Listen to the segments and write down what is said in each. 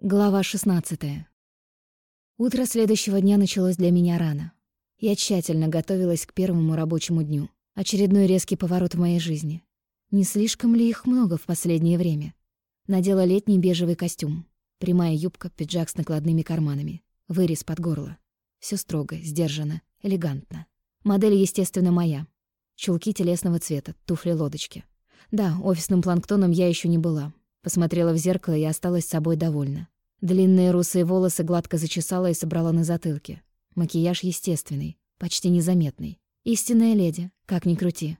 Глава 16. Утро следующего дня началось для меня рано. Я тщательно готовилась к первому рабочему дню. Очередной резкий поворот в моей жизни. Не слишком ли их много в последнее время? Надела летний бежевый костюм. Прямая юбка, пиджак с накладными карманами. Вырез под горло. Все строго, сдержанно, элегантно. Модель, естественно, моя. Чулки телесного цвета, туфли-лодочки. Да, офисным планктоном я еще не была, Посмотрела в зеркало и осталась собой довольна. Длинные русые волосы гладко зачесала и собрала на затылке. Макияж естественный, почти незаметный. Истинная леди, как ни крути.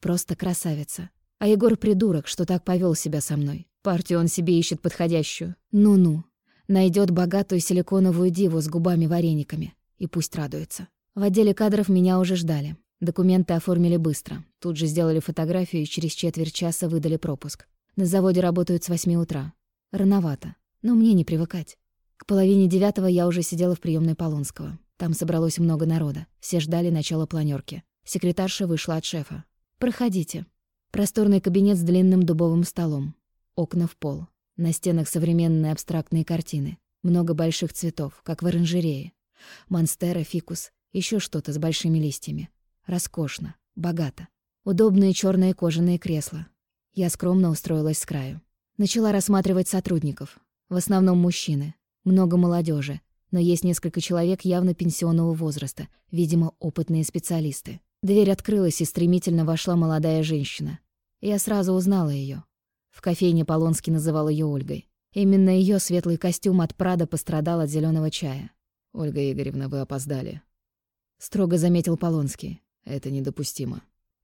Просто красавица. А Егор придурок, что так повел себя со мной. Партию он себе ищет подходящую. Ну-ну. Найдет богатую силиконовую диву с губами-варениками. И пусть радуется. В отделе кадров меня уже ждали. Документы оформили быстро. Тут же сделали фотографию и через четверть часа выдали пропуск. На заводе работают с восьми утра. Рановато, но мне не привыкать. К половине девятого я уже сидела в приемной Полонского. Там собралось много народа. Все ждали начала планерки. Секретарша вышла от шефа. «Проходите». Просторный кабинет с длинным дубовым столом. Окна в пол. На стенах современные абстрактные картины. Много больших цветов, как в оранжерее. Монстера, фикус, еще что-то с большими листьями. Роскошно, богато. Удобные черные кожаные кресла, я скромно устроилась с краю. Начала рассматривать сотрудников. В основном мужчины. Много молодежи, но есть несколько человек явно пенсионного возраста, видимо, опытные специалисты. Дверь открылась, и стремительно вошла молодая женщина. Я сразу узнала ее. В кофейне Полонский называл ее Ольгой. Именно ее светлый костюм от Прада пострадал от зеленого чая. «Ольга Игоревна, вы опоздали», — строго заметил Полонский. «Это недопустимо».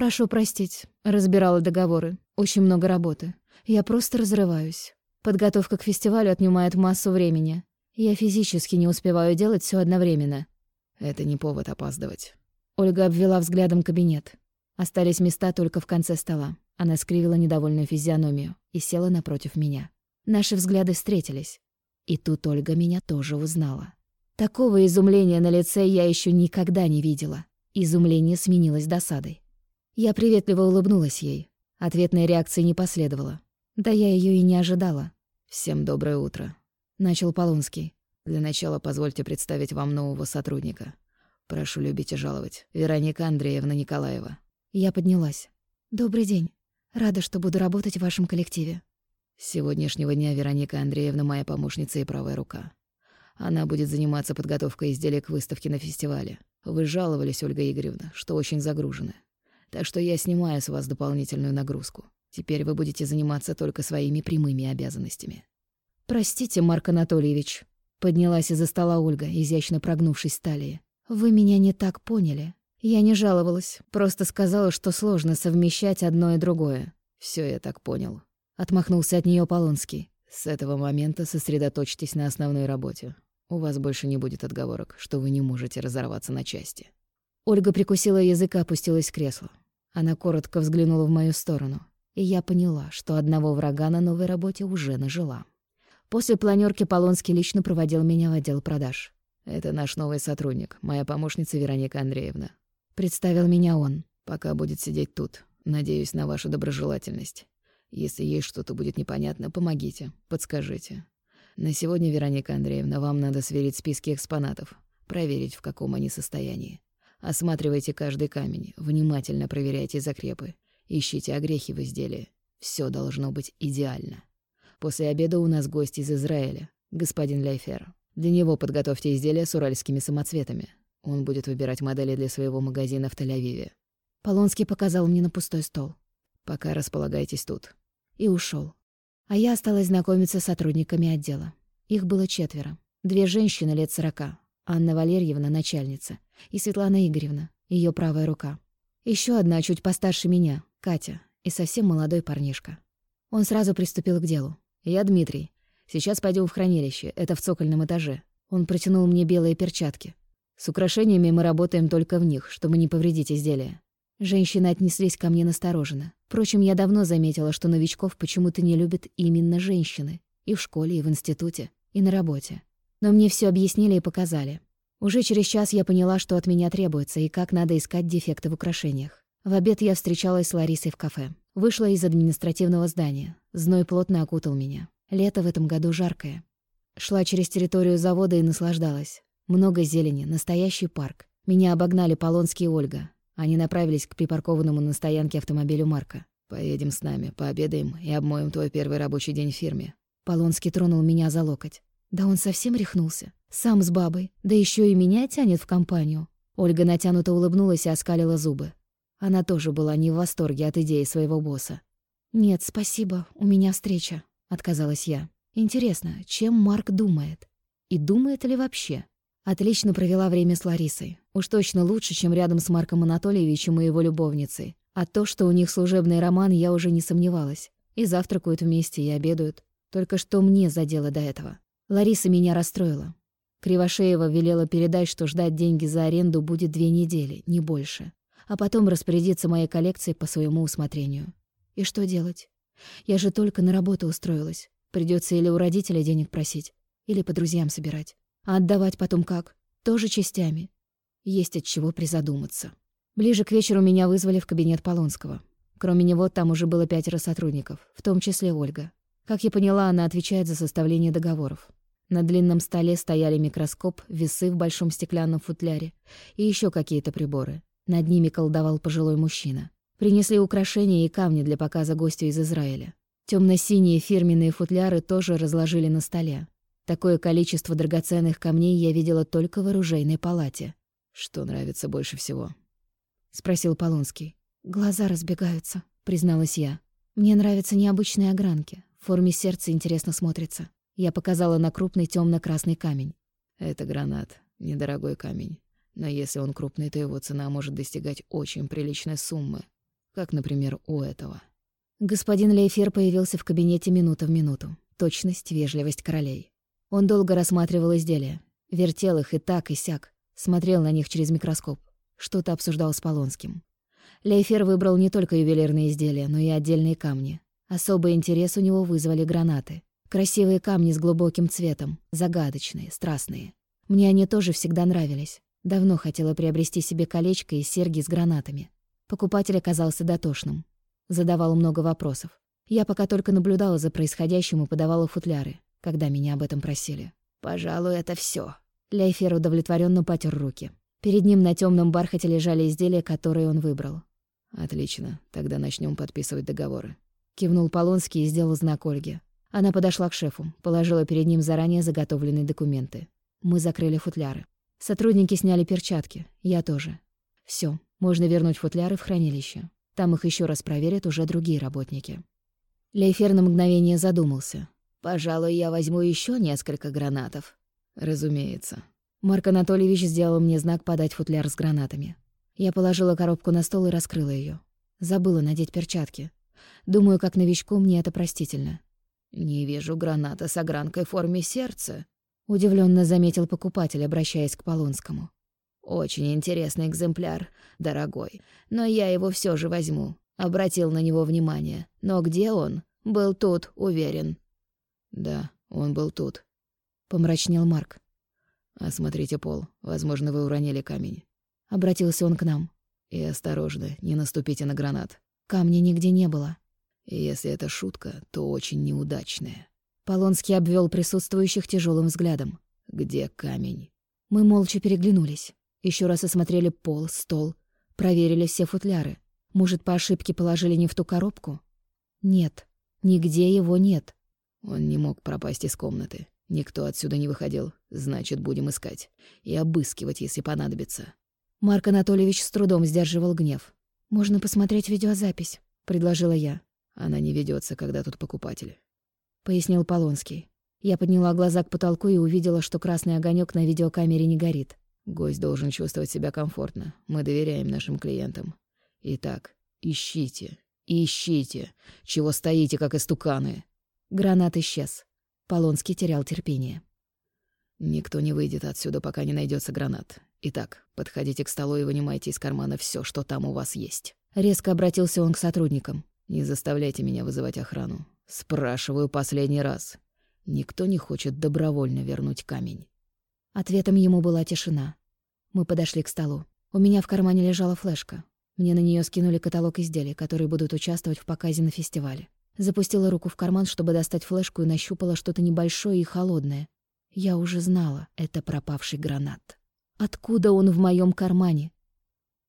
«Прошу простить. Разбирала договоры. Очень много работы. Я просто разрываюсь. Подготовка к фестивалю отнимает массу времени. Я физически не успеваю делать все одновременно». «Это не повод опаздывать». Ольга обвела взглядом кабинет. Остались места только в конце стола. Она скривила недовольную физиономию и села напротив меня. Наши взгляды встретились. И тут Ольга меня тоже узнала. Такого изумления на лице я еще никогда не видела. Изумление сменилось досадой. Я приветливо улыбнулась ей. Ответной реакции не последовало. Да я ее и не ожидала. «Всем доброе утро», — начал Полунский. «Для начала позвольте представить вам нового сотрудника. Прошу любить и жаловать. Вероника Андреевна Николаева». Я поднялась. «Добрый день. Рада, что буду работать в вашем коллективе». С сегодняшнего дня Вероника Андреевна моя помощница и правая рука. Она будет заниматься подготовкой изделий к выставке на фестивале. Вы жаловались, Ольга Игоревна, что очень загружены. Так что я снимаю с вас дополнительную нагрузку. Теперь вы будете заниматься только своими прямыми обязанностями». «Простите, Марк Анатольевич», — поднялась из-за стола Ольга, изящно прогнувшись в талии. «Вы меня не так поняли. Я не жаловалась, просто сказала, что сложно совмещать одно и другое». Все я так понял», — отмахнулся от нее Полонский. «С этого момента сосредоточьтесь на основной работе. У вас больше не будет отговорок, что вы не можете разорваться на части». Ольга прикусила язык и опустилась в кресло. Она коротко взглянула в мою сторону, и я поняла, что одного врага на новой работе уже нажила. После планёрки Полонский лично проводил меня в отдел продаж. «Это наш новый сотрудник, моя помощница Вероника Андреевна». Представил меня он. «Пока будет сидеть тут. Надеюсь на вашу доброжелательность. Если ей что-то будет непонятно, помогите, подскажите. На сегодня, Вероника Андреевна, вам надо сверить списки экспонатов, проверить, в каком они состоянии. Осматривайте каждый камень, внимательно проверяйте закрепы, ищите огрехи в изделии. Все должно быть идеально. После обеда у нас гость из Израиля, господин Лейфер. Для него подготовьте изделия с уральскими самоцветами. Он будет выбирать модели для своего магазина в Тель-Авиве. Полонский показал мне на пустой стол. Пока располагайтесь тут. И ушел. А я осталась знакомиться с сотрудниками отдела. Их было четверо. Две женщины лет сорока, Анна Валерьевна — начальница, и Светлана Игоревна, ее правая рука. Еще одна чуть постарше меня, Катя, и совсем молодой парнишка. Он сразу приступил к делу. «Я Дмитрий. Сейчас пойдем в хранилище, это в цокольном этаже». Он протянул мне белые перчатки. С украшениями мы работаем только в них, чтобы не повредить изделия. Женщины отнеслись ко мне настороженно. Впрочем, я давно заметила, что новичков почему-то не любят именно женщины. И в школе, и в институте, и на работе. Но мне все объяснили и показали. Уже через час я поняла, что от меня требуется и как надо искать дефекты в украшениях. В обед я встречалась с Ларисой в кафе. Вышла из административного здания. Зной плотно окутал меня. Лето в этом году жаркое. Шла через территорию завода и наслаждалась. Много зелени, настоящий парк. Меня обогнали Полонский и Ольга. Они направились к припаркованному на стоянке автомобилю Марка. «Поедем с нами, пообедаем и обмоем твой первый рабочий день в фирме». Полонский тронул меня за локоть. Да он совсем рехнулся. Сам с бабой, да еще и меня тянет в компанию. Ольга натянуто улыбнулась и оскалила зубы. Она тоже была не в восторге от идеи своего босса. «Нет, спасибо, у меня встреча», — отказалась я. «Интересно, чем Марк думает? И думает ли вообще?» Отлично провела время с Ларисой. Уж точно лучше, чем рядом с Марком Анатольевичем и его любовницей. А то, что у них служебный роман, я уже не сомневалась. И завтракают вместе, и обедают. Только что мне задело до этого? Лариса меня расстроила. Кривошеева велела передать, что ждать деньги за аренду будет две недели, не больше. А потом распорядиться моей коллекцией по своему усмотрению. И что делать? Я же только на работу устроилась. Придется или у родителя денег просить, или по друзьям собирать. А отдавать потом как? Тоже частями. Есть от чего призадуматься. Ближе к вечеру меня вызвали в кабинет Полонского. Кроме него там уже было пятеро сотрудников, в том числе Ольга. Как я поняла, она отвечает за составление договоров. На длинном столе стояли микроскоп, весы в большом стеклянном футляре и еще какие-то приборы. Над ними колдовал пожилой мужчина. Принесли украшения и камни для показа гостю из Израиля. Темно-синие фирменные футляры тоже разложили на столе. Такое количество драгоценных камней я видела только в оружейной палате. «Что нравится больше всего?» — спросил Полонский. «Глаза разбегаются», — призналась я. «Мне нравятся необычные огранки. В форме сердца интересно смотрится». Я показала на крупный темно красный камень. Это гранат, недорогой камень. Но если он крупный, то его цена может достигать очень приличной суммы. Как, например, у этого. Господин Лейфер появился в кабинете минута в минуту. Точность, вежливость королей. Он долго рассматривал изделия. Вертел их и так, и сяк. Смотрел на них через микроскоп. Что-то обсуждал с Полонским. Лейфер выбрал не только ювелирные изделия, но и отдельные камни. Особый интерес у него вызвали гранаты. Красивые камни с глубоким цветом, загадочные, страстные. Мне они тоже всегда нравились. Давно хотела приобрести себе колечко и серьги с гранатами. Покупатель оказался дотошным. Задавал много вопросов. Я пока только наблюдала за происходящим и подавала футляры, когда меня об этом просили. «Пожалуй, это все. Лейфер удовлетворенно потер руки. Перед ним на темном бархате лежали изделия, которые он выбрал. «Отлично, тогда начнем подписывать договоры». Кивнул Полонский и сделал знак Ольге. Она подошла к шефу, положила перед ним заранее заготовленные документы. Мы закрыли футляры. Сотрудники сняли перчатки, я тоже. Все, можно вернуть футляры в хранилище. Там их еще раз проверят уже другие работники. Лейфер на мгновение задумался. «Пожалуй, я возьму еще несколько гранатов». «Разумеется». Марк Анатольевич сделал мне знак подать футляр с гранатами. Я положила коробку на стол и раскрыла ее. Забыла надеть перчатки. Думаю, как новичку мне это простительно. «Не вижу граната с огранкой в форме сердца», — удивленно заметил покупатель, обращаясь к Полонскому. «Очень интересный экземпляр, дорогой, но я его все же возьму». Обратил на него внимание. «Но где он? Был тут, уверен». «Да, он был тут», — помрачнел Марк. «Осмотрите пол. Возможно, вы уронили камень». Обратился он к нам. «И осторожно, не наступите на гранат». Камня нигде не было. Если это шутка, то очень неудачная. Полонский обвел присутствующих тяжелым взглядом. «Где камень?» Мы молча переглянулись. Еще раз осмотрели пол, стол. Проверили все футляры. Может, по ошибке положили не в ту коробку? Нет. Нигде его нет. Он не мог пропасть из комнаты. Никто отсюда не выходил. Значит, будем искать. И обыскивать, если понадобится. Марк Анатольевич с трудом сдерживал гнев. «Можно посмотреть видеозапись», — предложила я. Она не ведется, когда тут покупатели», — пояснил Полонский. Я подняла глаза к потолку и увидела, что красный огонек на видеокамере не горит. «Гость должен чувствовать себя комфортно. Мы доверяем нашим клиентам. Итак, ищите, ищите. Чего стоите, как истуканы?» Гранат исчез. Полонский терял терпение. «Никто не выйдет отсюда, пока не найдется гранат. Итак, подходите к столу и вынимайте из кармана все, что там у вас есть». Резко обратился он к сотрудникам. Не заставляйте меня вызывать охрану. Спрашиваю последний раз. Никто не хочет добровольно вернуть камень. Ответом ему была тишина. Мы подошли к столу. У меня в кармане лежала флешка. Мне на нее скинули каталог изделий, которые будут участвовать в показе на фестивале. Запустила руку в карман, чтобы достать флешку, и нащупала что-то небольшое и холодное. Я уже знала, это пропавший гранат. Откуда он в моем кармане?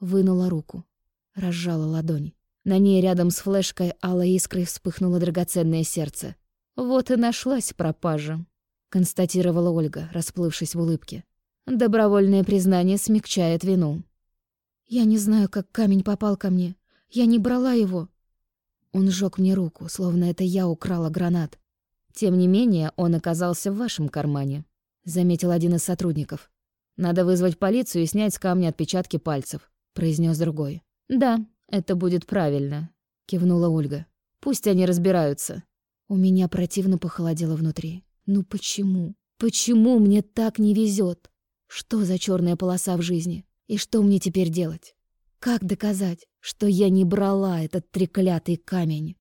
Вынула руку, разжала ладонь. На ней рядом с флешкой алой искрой вспыхнуло драгоценное сердце. «Вот и нашлась пропажа», — констатировала Ольга, расплывшись в улыбке. «Добровольное признание смягчает вину». «Я не знаю, как камень попал ко мне. Я не брала его». Он сжёг мне руку, словно это я украла гранат. «Тем не менее, он оказался в вашем кармане», — заметил один из сотрудников. «Надо вызвать полицию и снять с камня отпечатки пальцев», — произнес другой. «Да, это будет правильно», — кивнула Ольга. «Пусть они разбираются». У меня противно похолодело внутри. «Ну почему? Почему мне так не везет? Что за черная полоса в жизни? И что мне теперь делать? Как доказать, что я не брала этот треклятый камень?»